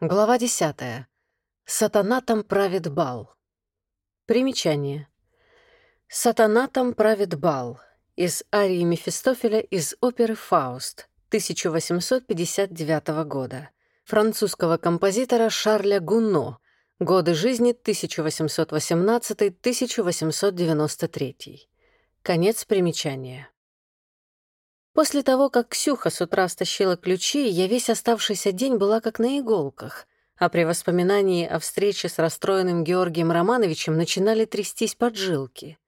Глава 10. Сатана там правит бал. Примечание. Сатана там правит бал. Из арии Мефистофеля из оперы «Фауст» 1859 года. Французского композитора Шарля Гуно. Годы жизни 1818-1893. Конец примечания. После того, как Ксюха с утра стащила ключи, я весь оставшийся день была как на иголках, а при воспоминании о встрече с расстроенным Георгием Романовичем начинали трястись поджилки.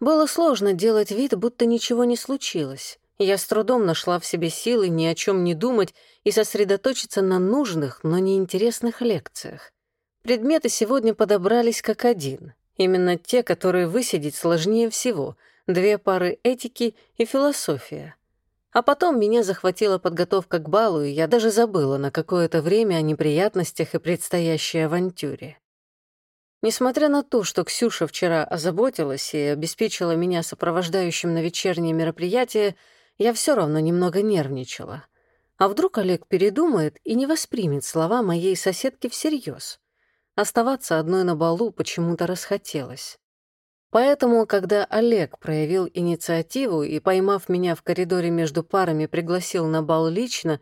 Было сложно делать вид, будто ничего не случилось. Я с трудом нашла в себе силы ни о чем не думать и сосредоточиться на нужных, но неинтересных лекциях. Предметы сегодня подобрались как один. Именно те, которые высидеть сложнее всего. Две пары этики и философия. А потом меня захватила подготовка к балу, и я даже забыла на какое-то время о неприятностях и предстоящей авантюре. Несмотря на то, что Ксюша вчера озаботилась и обеспечила меня сопровождающим на вечернее мероприятие, я все равно немного нервничала. А вдруг Олег передумает и не воспримет слова моей соседки всерьез? Оставаться одной на балу почему-то расхотелось. Поэтому, когда Олег проявил инициативу и, поймав меня в коридоре между парами, пригласил на бал лично,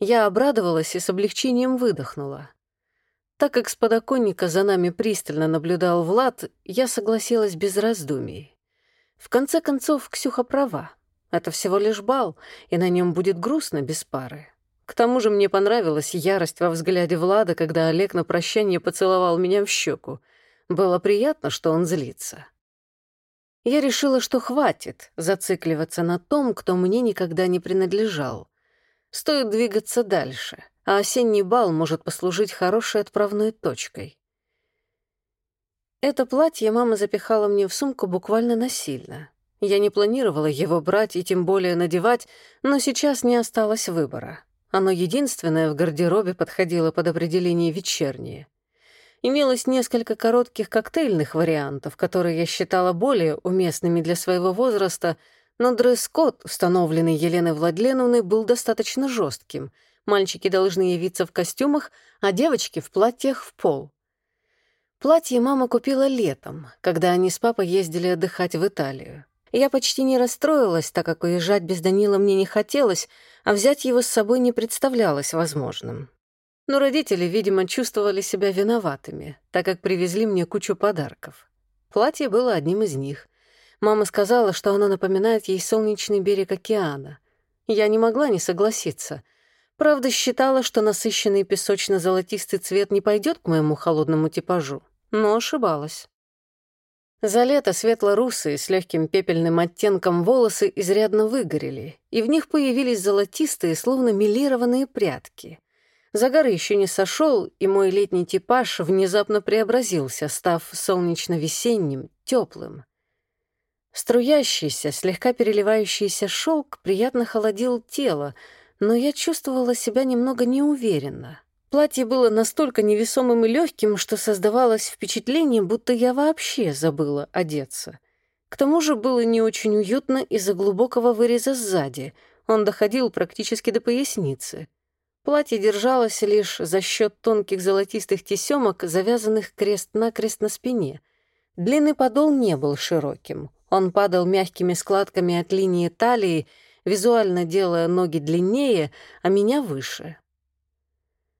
я обрадовалась и с облегчением выдохнула. Так как с подоконника за нами пристально наблюдал Влад, я согласилась без раздумий. В конце концов, Ксюха права. Это всего лишь бал, и на нем будет грустно без пары. К тому же мне понравилась ярость во взгляде Влада, когда Олег на прощание поцеловал меня в щеку. Было приятно, что он злится. Я решила, что хватит зацикливаться на том, кто мне никогда не принадлежал. Стоит двигаться дальше, а осенний бал может послужить хорошей отправной точкой. Это платье мама запихала мне в сумку буквально насильно. Я не планировала его брать и тем более надевать, но сейчас не осталось выбора. Оно единственное в гардеробе подходило под определение вечернее. Имелось несколько коротких коктейльных вариантов, которые я считала более уместными для своего возраста, но дресс-код, установленный Еленой Владленовной, был достаточно жестким. Мальчики должны явиться в костюмах, а девочки — в платьях в пол. Платье мама купила летом, когда они с папой ездили отдыхать в Италию. Я почти не расстроилась, так как уезжать без Данила мне не хотелось, а взять его с собой не представлялось возможным. Но родители, видимо, чувствовали себя виноватыми, так как привезли мне кучу подарков. Платье было одним из них. Мама сказала, что оно напоминает ей солнечный берег океана. Я не могла не согласиться. Правда, считала, что насыщенный песочно-золотистый цвет не пойдет к моему холодному типажу, но ошибалась. За лето светло-русые с легким пепельным оттенком волосы изрядно выгорели, и в них появились золотистые, словно милированные прядки. Загар еще не сошел, и мой летний типаж внезапно преобразился, став солнечно-весенним, теплым. Струящийся, слегка переливающийся шелк приятно холодил тело, но я чувствовала себя немного неуверенно. Платье было настолько невесомым и легким, что создавалось впечатление, будто я вообще забыла одеться. К тому же было не очень уютно из-за глубокого выреза сзади. Он доходил практически до поясницы — Платье держалось лишь за счет тонких золотистых тесемок, завязанных крест-накрест на спине. Длинный подол не был широким. Он падал мягкими складками от линии талии, визуально делая ноги длиннее, а меня выше.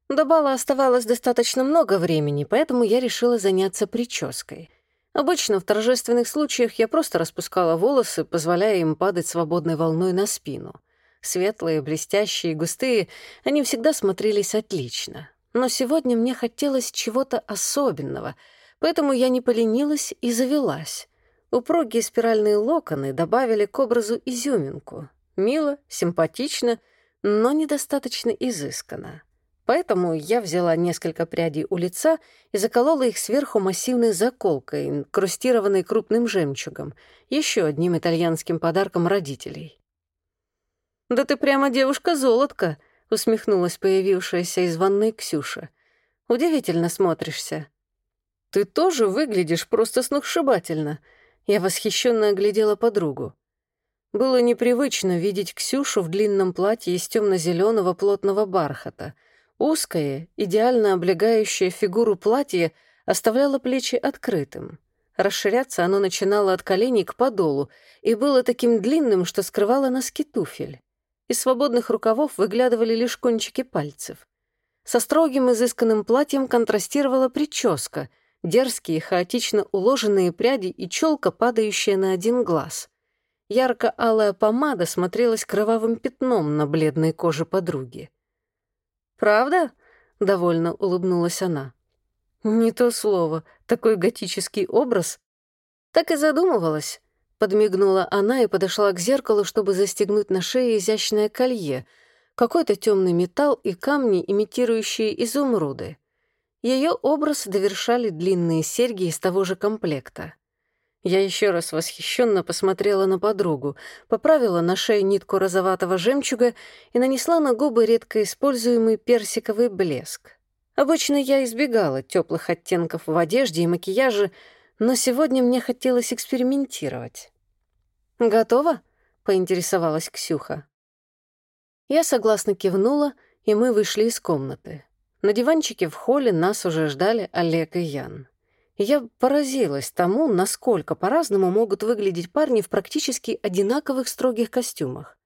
До бала оставалось достаточно много времени, поэтому я решила заняться прической. Обычно в торжественных случаях я просто распускала волосы, позволяя им падать свободной волной на спину — Светлые, блестящие, густые, они всегда смотрелись отлично. Но сегодня мне хотелось чего-то особенного, поэтому я не поленилась и завелась. Упругие спиральные локоны добавили к образу изюминку. Мило, симпатично, но недостаточно изысканно. Поэтому я взяла несколько прядей у лица и заколола их сверху массивной заколкой, крустированной крупным жемчугом, еще одним итальянским подарком родителей. «Да ты прямо девушка-золотка», — усмехнулась появившаяся из ванной Ксюша. «Удивительно смотришься». «Ты тоже выглядишь просто сногсшибательно», — я восхищенно оглядела подругу. Было непривычно видеть Ксюшу в длинном платье из темно-зеленого плотного бархата. Узкое, идеально облегающее фигуру платье оставляло плечи открытым. Расширяться оно начинало от коленей к подолу и было таким длинным, что скрывало носки туфель. Из свободных рукавов выглядывали лишь кончики пальцев. Со строгим изысканным платьем контрастировала прическа, дерзкие, хаотично уложенные пряди и челка, падающая на один глаз. Ярко-алая помада смотрелась кровавым пятном на бледной коже подруги. «Правда?» — довольно улыбнулась она. «Не то слово. Такой готический образ». «Так и задумывалась», — подмигнула она и подошла к зеркалу, чтобы застегнуть на шее изящное колье, какой-то темный металл и камни, имитирующие изумруды. Ее образ довершали длинные серьги из того же комплекта. Я еще раз восхищенно посмотрела на подругу, поправила на шее нитку розоватого жемчуга и нанесла на губы редко используемый персиковый блеск. Обычно я избегала теплых оттенков в одежде и макияже, но сегодня мне хотелось экспериментировать. «Готово?» — поинтересовалась Ксюха. Я согласно кивнула, и мы вышли из комнаты. На диванчике в холле нас уже ждали Олег и Ян. Я поразилась тому, насколько по-разному могут выглядеть парни в практически одинаковых строгих костюмах.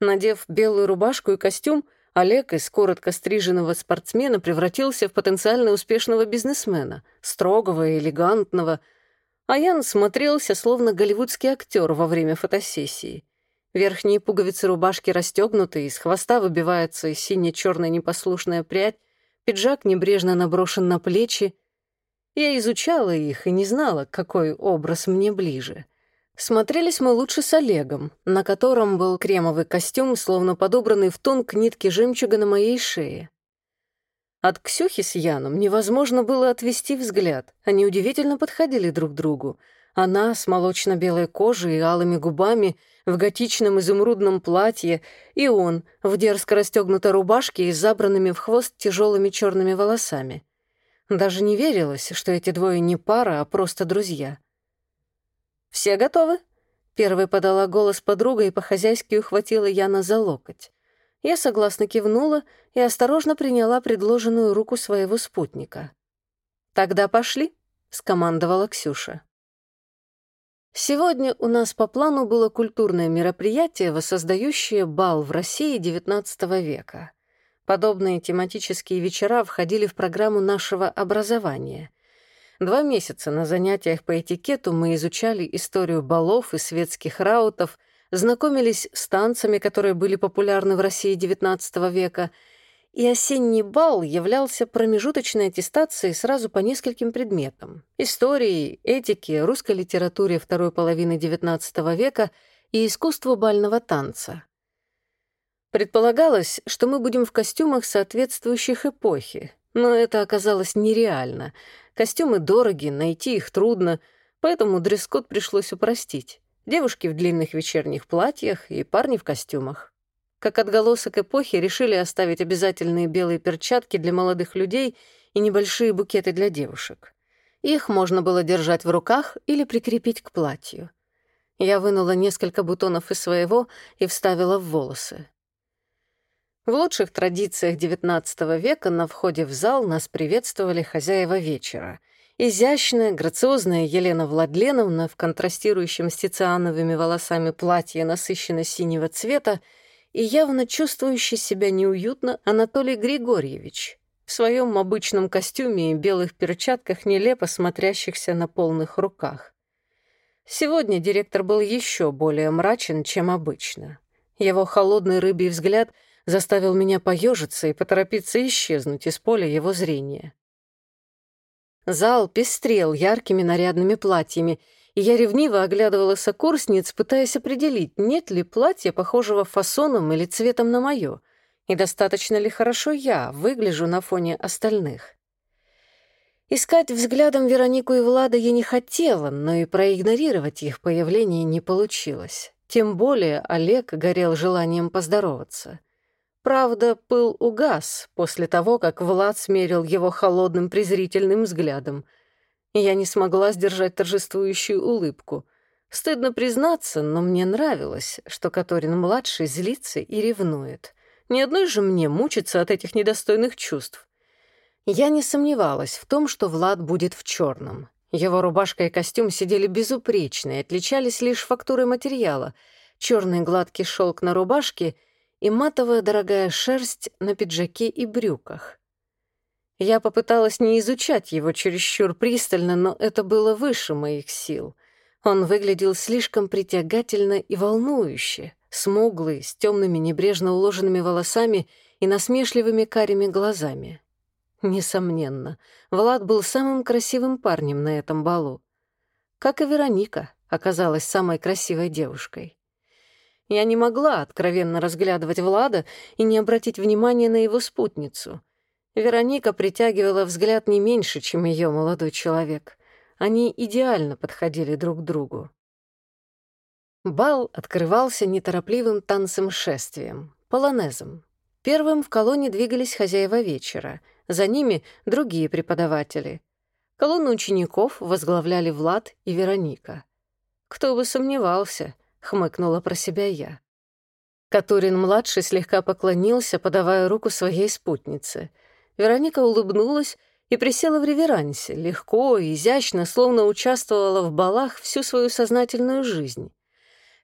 Надев белую рубашку и костюм, Олег из коротко стриженного спортсмена превратился в потенциально успешного бизнесмена, строгого и элегантного, а Ян смотрелся словно голливудский актер во время фотосессии. Верхние пуговицы рубашки расстегнуты, из хвоста выбивается сине-черная непослушная прядь, пиджак небрежно наброшен на плечи, я изучала их и не знала, какой образ мне ближе. Смотрелись мы лучше с Олегом, на котором был кремовый костюм, словно подобранный в тон к нитке жемчуга на моей шее. От Ксюхи с Яном невозможно было отвести взгляд. Они удивительно подходили друг другу. Она с молочно-белой кожей и алыми губами, в готичном изумрудном платье, и он в дерзко расстегнутой рубашке и забранными в хвост тяжелыми черными волосами. Даже не верилось, что эти двое не пара, а просто друзья. «Все готовы?» Первой подала голос подруга и по-хозяйски ухватила Яна за локоть. Я согласно кивнула и осторожно приняла предложенную руку своего спутника. «Тогда пошли», — скомандовала Ксюша. Сегодня у нас по плану было культурное мероприятие, воссоздающее бал в России XIX века. Подобные тематические вечера входили в программу нашего образования. Два месяца на занятиях по этикету мы изучали историю балов и светских раутов, знакомились с танцами, которые были популярны в России XIX века, и осенний бал являлся промежуточной аттестацией сразу по нескольким предметам — истории, этике, русской литературе второй половины XIX века и искусству бального танца. Предполагалось, что мы будем в костюмах соответствующих эпохи, но это оказалось нереально. Костюмы дороги, найти их трудно, поэтому дресс-код пришлось упростить. Девушки в длинных вечерних платьях и парни в костюмах. Как отголосок эпохи решили оставить обязательные белые перчатки для молодых людей и небольшие букеты для девушек. Их можно было держать в руках или прикрепить к платью. Я вынула несколько бутонов из своего и вставила в волосы. В лучших традициях XIX века на входе в зал нас приветствовали хозяева вечера. Изящная, грациозная Елена Владленовна в контрастирующем с тициановыми волосами платье насыщенно-синего цвета и явно чувствующий себя неуютно Анатолий Григорьевич в своем обычном костюме и белых перчатках, нелепо смотрящихся на полных руках. Сегодня директор был еще более мрачен, чем обычно. Его холодный рыбий взгляд — заставил меня поежиться и поторопиться исчезнуть из поля его зрения. Зал пестрел яркими нарядными платьями, и я ревниво оглядывала сокурсниц, пытаясь определить, нет ли платья, похожего фасоном или цветом на моё, и достаточно ли хорошо я выгляжу на фоне остальных. Искать взглядом Веронику и Влада я не хотела, но и проигнорировать их появление не получилось. Тем более Олег горел желанием поздороваться. Правда, пыл угас после того, как Влад смерил его холодным презрительным взглядом. Я не смогла сдержать торжествующую улыбку. Стыдно признаться, но мне нравилось, что Каторин-младший злится и ревнует. Ни одной же мне мучиться от этих недостойных чувств. Я не сомневалась в том, что Влад будет в черном. Его рубашка и костюм сидели безупречно и отличались лишь фактурой материала. Черный гладкий шелк на рубашке и матовая дорогая шерсть на пиджаке и брюках. Я попыталась не изучать его чересчур пристально, но это было выше моих сил. Он выглядел слишком притягательно и волнующе, смуглый, с темными небрежно уложенными волосами и насмешливыми карими глазами. Несомненно, Влад был самым красивым парнем на этом балу. Как и Вероника оказалась самой красивой девушкой. Я не могла откровенно разглядывать Влада и не обратить внимания на его спутницу. Вероника притягивала взгляд не меньше, чем ее молодой человек. Они идеально подходили друг к другу. Бал открывался неторопливым танцем-шествием, полонезом. Первым в колонне двигались хозяева вечера, за ними другие преподаватели. Колонну учеников возглавляли Влад и Вероника. «Кто бы сомневался», — хмыкнула про себя я. Катурин-младший слегка поклонился, подавая руку своей спутнице. Вероника улыбнулась и присела в реверансе, легко и изящно, словно участвовала в балах всю свою сознательную жизнь.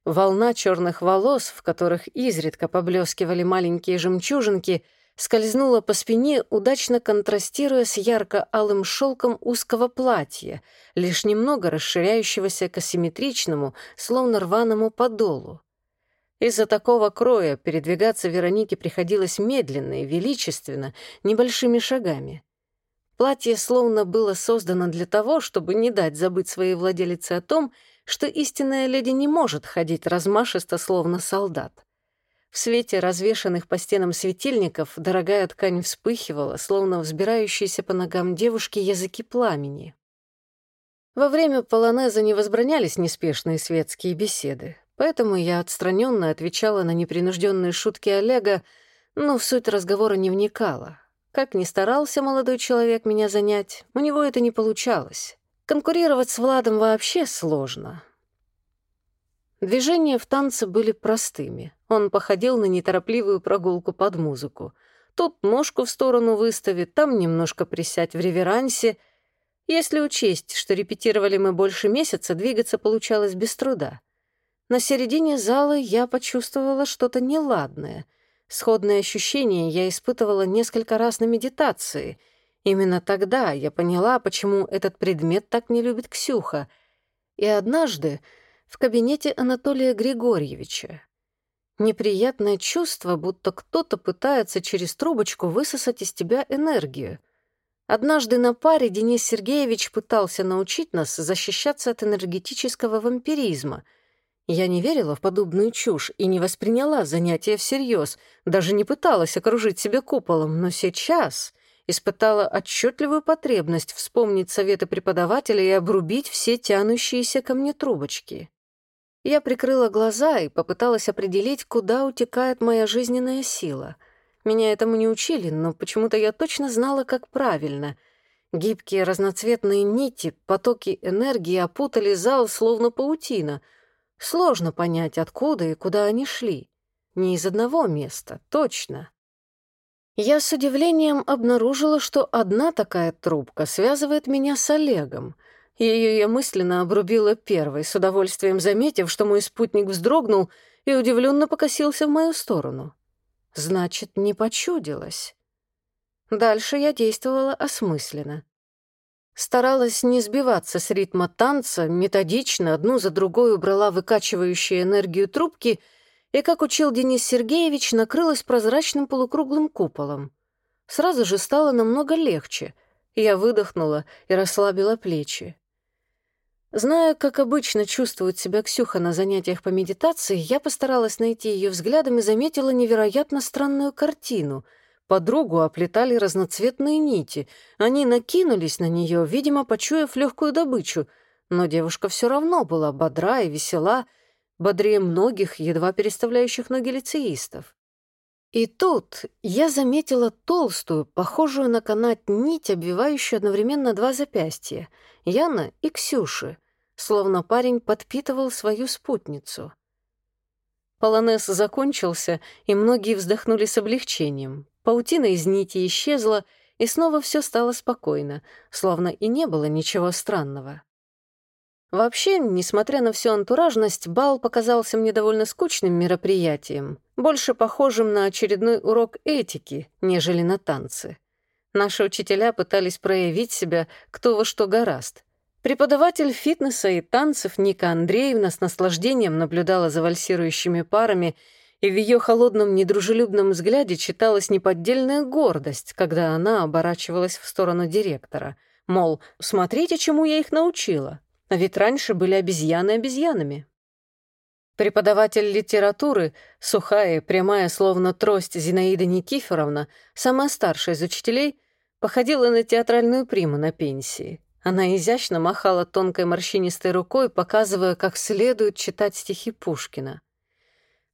Волна черных волос, в которых изредка поблескивали маленькие жемчужинки, скользнула по спине, удачно контрастируя с ярко-алым шелком узкого платья, лишь немного расширяющегося к асимметричному, словно рваному подолу. Из-за такого кроя передвигаться Веронике приходилось медленно и величественно, небольшими шагами. Платье словно было создано для того, чтобы не дать забыть своей владелице о том, что истинная леди не может ходить размашисто, словно солдат. В свете развешанных по стенам светильников дорогая ткань вспыхивала, словно взбирающиеся по ногам девушки языки пламени. Во время полонеза не возбранялись неспешные светские беседы, поэтому я отстраненно отвечала на непринужденные шутки Олега, но в суть разговора не вникала. Как ни старался молодой человек меня занять, у него это не получалось. Конкурировать с Владом вообще сложно. Движения в танце были простыми. Он походил на неторопливую прогулку под музыку. Тут ножку в сторону выставит, там немножко присядь в реверансе. Если учесть, что репетировали мы больше месяца, двигаться получалось без труда. На середине зала я почувствовала что-то неладное. Сходное ощущение я испытывала несколько раз на медитации. Именно тогда я поняла, почему этот предмет так не любит Ксюха. И однажды в кабинете Анатолия Григорьевича. Неприятное чувство, будто кто-то пытается через трубочку высосать из тебя энергию. Однажды на паре Денис Сергеевич пытался научить нас защищаться от энергетического вампиризма. Я не верила в подобную чушь и не восприняла занятия всерьез, даже не пыталась окружить себя куполом, но сейчас испытала отчетливую потребность вспомнить советы преподавателя и обрубить все тянущиеся ко мне трубочки. Я прикрыла глаза и попыталась определить, куда утекает моя жизненная сила. Меня этому не учили, но почему-то я точно знала, как правильно. Гибкие разноцветные нити, потоки энергии опутали зал, словно паутина. Сложно понять, откуда и куда они шли. Не из одного места, точно. Я с удивлением обнаружила, что одна такая трубка связывает меня с Олегом — ее я мысленно обрубила первой, с удовольствием заметив, что мой спутник вздрогнул и удивленно покосился в мою сторону. Значит, не почудилась. Дальше я действовала осмысленно. Старалась не сбиваться с ритма танца, методично одну за другой убрала выкачивающие энергию трубки и, как учил Денис Сергеевич, накрылась прозрачным полукруглым куполом. Сразу же стало намного легче. Я выдохнула и расслабила плечи. Зная, как обычно чувствует себя Ксюха на занятиях по медитации, я постаралась найти ее взглядом и заметила невероятно странную картину. Подругу оплетали разноцветные нити. Они накинулись на нее, видимо, почуяв легкую добычу. Но девушка все равно была бодра и весела, бодрее многих, едва переставляющих ноги лицеистов. И тут я заметила толстую, похожую на канат нить, обвивающую одновременно два запястья — Яна и Ксюши — словно парень подпитывал свою спутницу. Полонез закончился, и многие вздохнули с облегчением. Паутина из нити исчезла, и снова все стало спокойно, словно и не было ничего странного. Вообще, несмотря на всю антуражность, бал показался мне довольно скучным мероприятием, больше похожим на очередной урок этики, нежели на танцы. Наши учителя пытались проявить себя кто во что гораст. Преподаватель фитнеса и танцев Ника Андреевна с наслаждением наблюдала за вальсирующими парами, и в ее холодном недружелюбном взгляде читалась неподдельная гордость, когда она оборачивалась в сторону директора. Мол, смотрите, чему я их научила. А ведь раньше были обезьяны обезьянами. Преподаватель литературы, сухая, прямая, словно трость Зинаида Никифоровна, самая старшая из учителей, походила на театральную приму на пенсии. Она изящно махала тонкой морщинистой рукой, показывая, как следует читать стихи Пушкина.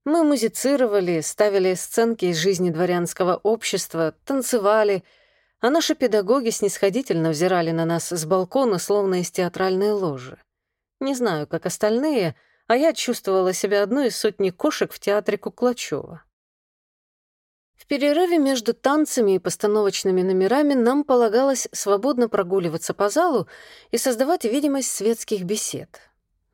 Мы музицировали, ставили сценки из жизни дворянского общества, танцевали — а наши педагоги снисходительно взирали на нас с балкона, словно из театральной ложи. Не знаю, как остальные, а я чувствовала себя одной из сотни кошек в театре Куклачева. В перерыве между танцами и постановочными номерами нам полагалось свободно прогуливаться по залу и создавать видимость светских бесед.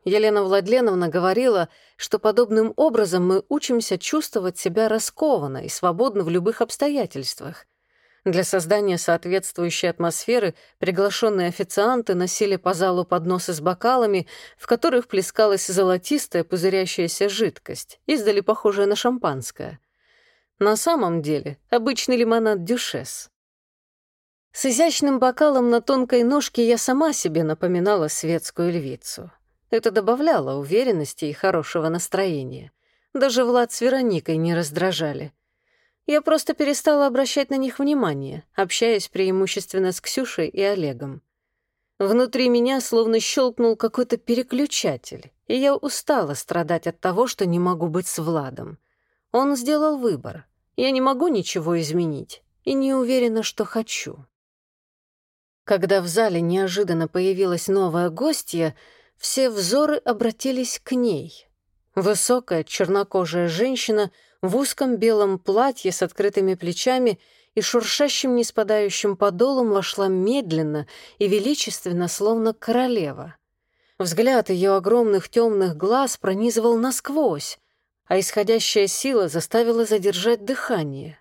Елена Владленовна говорила, что подобным образом мы учимся чувствовать себя раскованно и свободно в любых обстоятельствах — для создания соответствующей атмосферы приглашенные официанты носили по залу подносы с бокалами, в которых плескалась золотистая пузырящаяся жидкость, издали похожая на шампанское. На самом деле обычный лимонад дюшес. С изящным бокалом на тонкой ножке я сама себе напоминала светскую львицу. Это добавляло уверенности и хорошего настроения. Даже Влад с Вероникой не раздражали. Я просто перестала обращать на них внимание, общаясь преимущественно с Ксюшей и Олегом. Внутри меня словно щелкнул какой-то переключатель, и я устала страдать от того, что не могу быть с Владом. Он сделал выбор. Я не могу ничего изменить и не уверена, что хочу. Когда в зале неожиданно появилась новая гостья, все взоры обратились к ней. Высокая чернокожая женщина — в узком белом платье с открытыми плечами и шуршащим неспадающим подолом вошла медленно и величественно, словно королева. Взгляд ее огромных темных глаз пронизывал насквозь, а исходящая сила заставила задержать дыхание.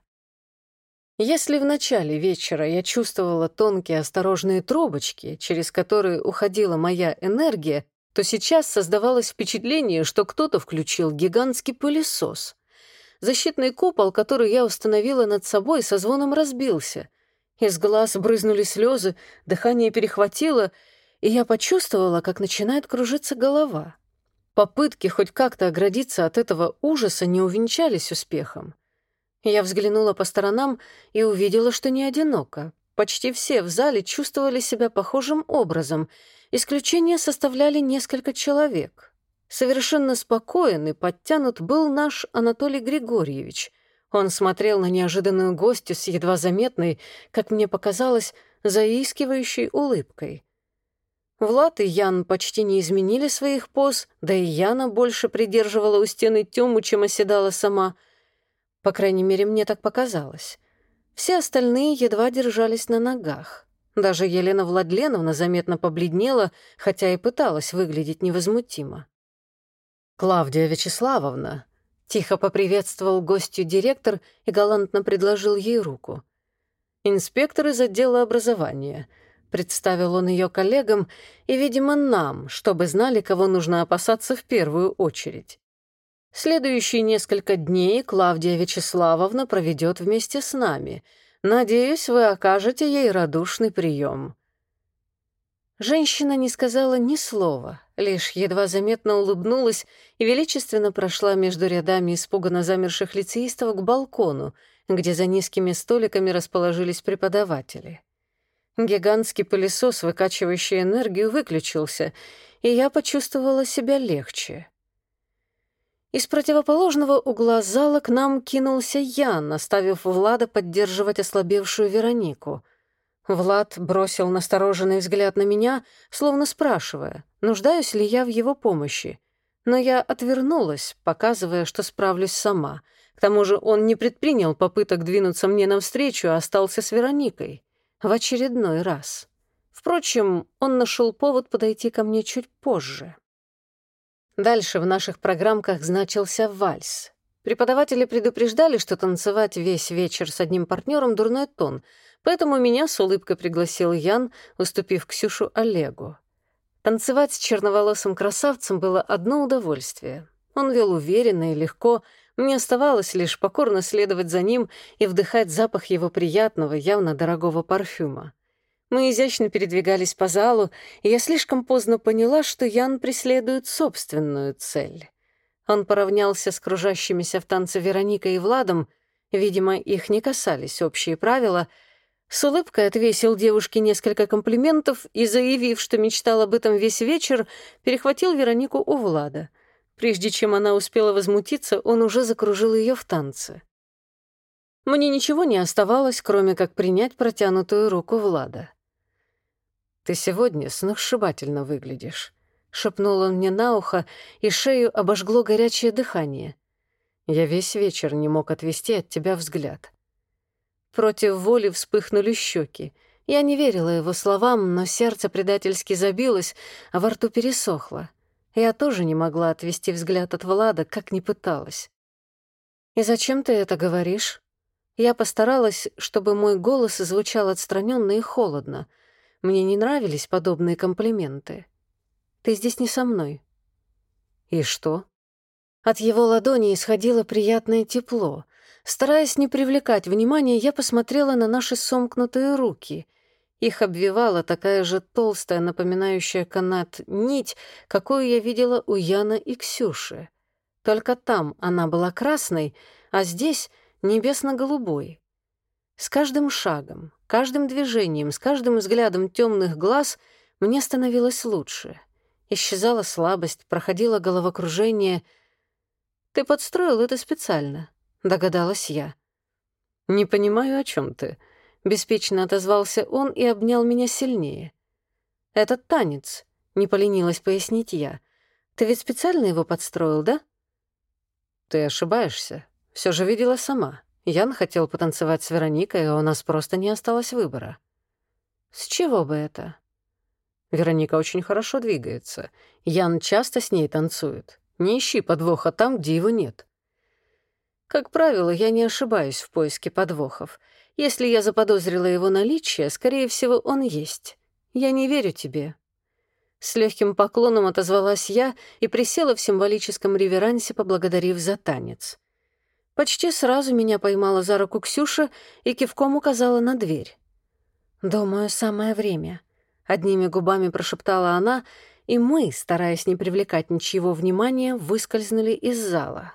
Если в начале вечера я чувствовала тонкие осторожные трубочки, через которые уходила моя энергия, то сейчас создавалось впечатление, что кто-то включил гигантский пылесос. Защитный купол, который я установила над собой, со звоном разбился. Из глаз брызнули слезы, дыхание перехватило, и я почувствовала, как начинает кружиться голова. Попытки хоть как-то оградиться от этого ужаса не увенчались успехом. Я взглянула по сторонам и увидела, что не одиноко. Почти все в зале чувствовали себя похожим образом. Исключение составляли несколько человек. Совершенно спокоен и подтянут был наш Анатолий Григорьевич. Он смотрел на неожиданную гостью с едва заметной, как мне показалось, заискивающей улыбкой. Влад и Ян почти не изменили своих поз, да и Яна больше придерживала у стены Тёму, чем оседала сама. По крайней мере, мне так показалось. Все остальные едва держались на ногах. Даже Елена Владленовна заметно побледнела, хотя и пыталась выглядеть невозмутимо. «Клавдия Вячеславовна», — тихо поприветствовал гостью директор и галантно предложил ей руку. «Инспектор из отдела образования», — представил он ее коллегам и, видимо, нам, чтобы знали, кого нужно опасаться в первую очередь. Следующие несколько дней Клавдия Вячеславовна проведет вместе с нами. Надеюсь, вы окажете ей радушный прием. Женщина не сказала ни слова, лишь едва заметно улыбнулась и величественно прошла между рядами испуганно замерших лицеистов к балкону, где за низкими столиками расположились преподаватели. Гигантский пылесос, выкачивающий энергию, выключился, и я почувствовала себя легче. Из противоположного угла зала к нам кинулся Ян, оставив Влада поддерживать ослабевшую Веронику — Влад бросил настороженный взгляд на меня, словно спрашивая, нуждаюсь ли я в его помощи. Но я отвернулась, показывая, что справлюсь сама. К тому же он не предпринял попыток двинуться мне навстречу, а остался с Вероникой. В очередной раз. Впрочем, он нашел повод подойти ко мне чуть позже. Дальше в наших программках значился вальс. Преподаватели предупреждали, что танцевать весь вечер с одним партнером дурной тон, поэтому меня с улыбкой пригласил Ян, уступив Ксюшу Олегу. Танцевать с черноволосым красавцем было одно удовольствие. Он вел уверенно и легко, мне оставалось лишь покорно следовать за ним и вдыхать запах его приятного, явно дорогого парфюма. Мы изящно передвигались по залу, и я слишком поздно поняла, что Ян преследует собственную цель. Он поравнялся с кружащимися в танце Вероникой и Владом, видимо, их не касались общие правила, с улыбкой отвесил девушке несколько комплиментов и, заявив, что мечтал об этом весь вечер, перехватил Веронику у Влада. Прежде чем она успела возмутиться, он уже закружил ее в танце. Мне ничего не оставалось, кроме как принять протянутую руку Влада. «Ты сегодня сногсшибательно выглядишь», — шепнул он мне на ухо, и шею обожгло горячее дыхание. Я весь вечер не мог отвести от тебя взгляд. Против воли вспыхнули щеки. Я не верила его словам, но сердце предательски забилось, а во рту пересохло. Я тоже не могла отвести взгляд от Влада, как ни пыталась. «И зачем ты это говоришь?» Я постаралась, чтобы мой голос звучал отстраненно и холодно — мне не нравились подобные комплименты. Ты здесь не со мной. И что? От его ладони исходило приятное тепло. Стараясь не привлекать внимания, я посмотрела на наши сомкнутые руки. Их обвивала такая же толстая, напоминающая канат, нить, какую я видела у Яна и Ксюши. Только там она была красной, а здесь — небесно-голубой. С каждым шагом, каждым движением, с каждым взглядом темных глаз мне становилось лучше. Исчезала слабость, проходило головокружение. «Ты подстроил это специально», — догадалась я. «Не понимаю, о чем ты», — беспечно отозвался он и обнял меня сильнее. «Этот танец», — не поленилась пояснить я. «Ты ведь специально его подстроил, да?» «Ты ошибаешься. Все же видела сама». Ян хотел потанцевать с Вероникой, а у нас просто не осталось выбора. С чего бы это? Вероника очень хорошо двигается. Ян часто с ней танцует. Не ищи подвоха там, где его нет. Как правило, я не ошибаюсь в поиске подвохов. Если я заподозрила его наличие, скорее всего, он есть. Я не верю тебе. С легким поклоном отозвалась я и присела в символическом реверансе, поблагодарив за танец. Почти сразу меня поймала за руку Ксюша и кивком указала на дверь. «Думаю, самое время», — одними губами прошептала она, и мы, стараясь не привлекать ничего внимания, выскользнули из зала.